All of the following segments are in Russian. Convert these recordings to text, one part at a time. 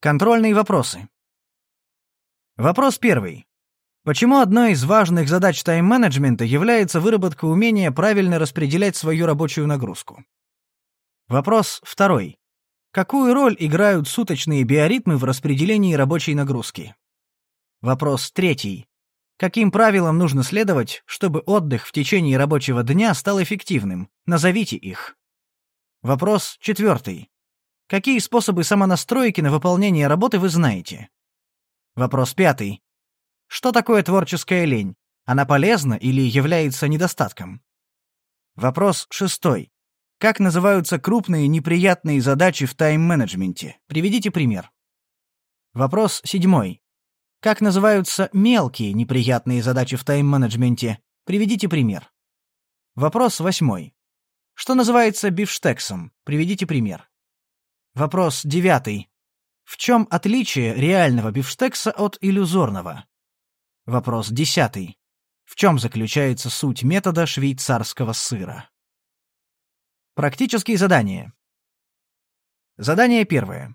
Контрольные вопросы. Вопрос первый. Почему одной из важных задач тайм-менеджмента является выработка умения правильно распределять свою рабочую нагрузку? Вопрос второй. Какую роль играют суточные биоритмы в распределении рабочей нагрузки? Вопрос третий. Каким правилам нужно следовать, чтобы отдых в течение рабочего дня стал эффективным? Назовите их. Вопрос четвертый. Какие способы самонастройки на выполнение работы вы знаете? Вопрос пятый. Что такое творческая лень? Она полезна или является недостатком? Вопрос шестой. Как называются крупные неприятные задачи в тайм-менеджменте? Приведите пример. Вопрос седьмой. Как называются мелкие неприятные задачи в тайм-менеджменте? Приведите пример. Вопрос восьмой. Что называется бифштексом? Приведите пример. Вопрос девятый. В чем отличие реального бифштекса от иллюзорного? Вопрос десятый. В чем заключается суть метода швейцарского сыра? Практические задания. Задание первое.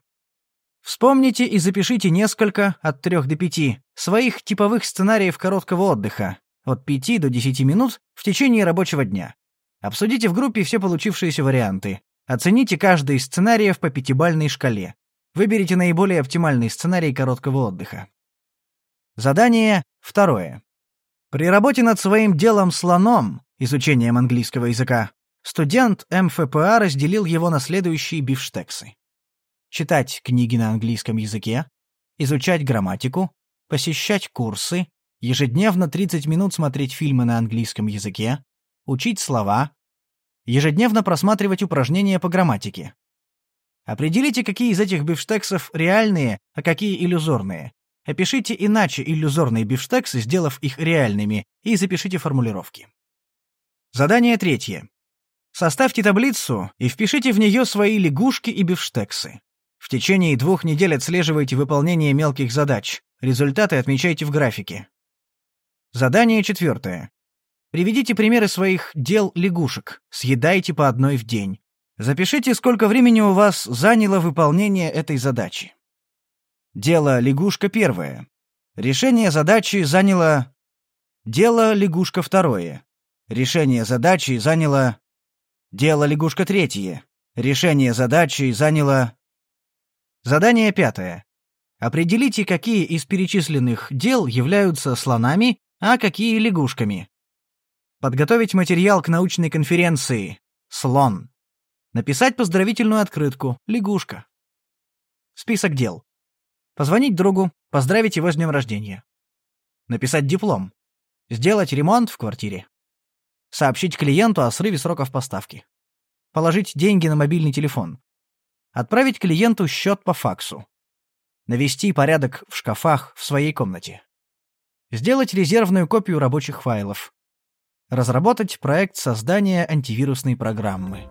Вспомните и запишите несколько, от 3 до 5, своих типовых сценариев короткого отдыха, от 5 до 10 минут в течение рабочего дня. Обсудите в группе все получившиеся варианты. Оцените каждый из сценариев по пятибалльной шкале. Выберите наиболее оптимальный сценарий короткого отдыха. Задание второе. При работе над своим делом слоном, изучением английского языка, студент МФПА разделил его на следующие бифштексы. Читать книги на английском языке, изучать грамматику, посещать курсы, ежедневно 30 минут смотреть фильмы на английском языке, учить слова, ежедневно просматривать упражнения по грамматике. Определите, какие из этих бифштексов реальные, а какие иллюзорные, Опишите иначе иллюзорные бифштексы, сделав их реальными, и запишите формулировки. Задание третье. Составьте таблицу и впишите в нее свои лягушки и бифштексы. В течение двух недель отслеживайте выполнение мелких задач. Результаты отмечайте в графике. Задание четвертое. Приведите примеры своих дел лягушек. Съедайте по одной в день. Запишите, сколько времени у вас заняло выполнение этой задачи. Дело лягушка первое. Решение задачи заняло... Дело лягушка второе. Решение задачи заняло... Дело лягушка третье. Решение задачи заняло... Задание пятое. Определите, какие из перечисленных дел являются слонами, а какие лягушками. Подготовить материал к научной конференции. Слон. Написать поздравительную открытку. Лягушка. Список дел. Позвонить другу, поздравить его с днем рождения. Написать диплом. Сделать ремонт в квартире. Сообщить клиенту о срыве сроков поставки. Положить деньги на мобильный телефон. Отправить клиенту счет по факсу. Навести порядок в шкафах в своей комнате. Сделать резервную копию рабочих файлов. Разработать проект создания антивирусной программы.